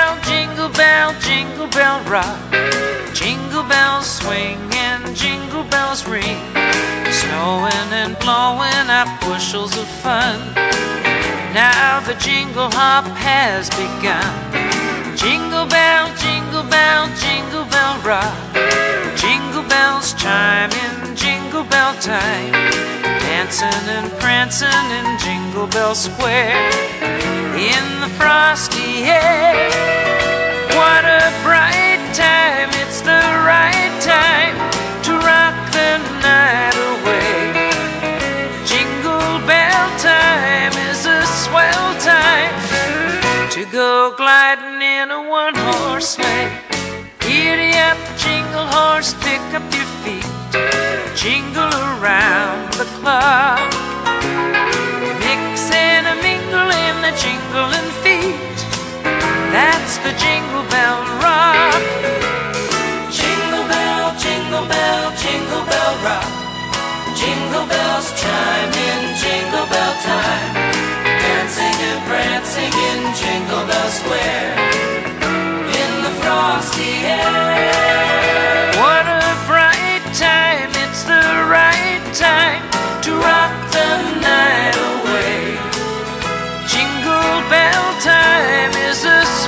bell jingle bell, jingle bell rock. Jingle bells swing and jingle bells ring. Snowing and blowing up bushels of fun. Now the jingle hop has begun. Jingle bell, jingle bell, jingle bell rock. Jingle bells chime in jingle bell time. Dancing and prancing in Jingle Bell Square. In the frosty air. What a bright time, it's the right time to rock the night away. Jingle bell time is a swell time to go gliding in a one horse sleigh. Giddy up, jingle horse, pick up your feet, jingle around the clock. Mix and a mingle in the jingling feet. That's the jingle bell rock. Jingle bell, jingle bell, jingle bell rock. Jingle bells chime in jingle bell time. Dancing and prancing in Jingle Bell Square. In the frosty air.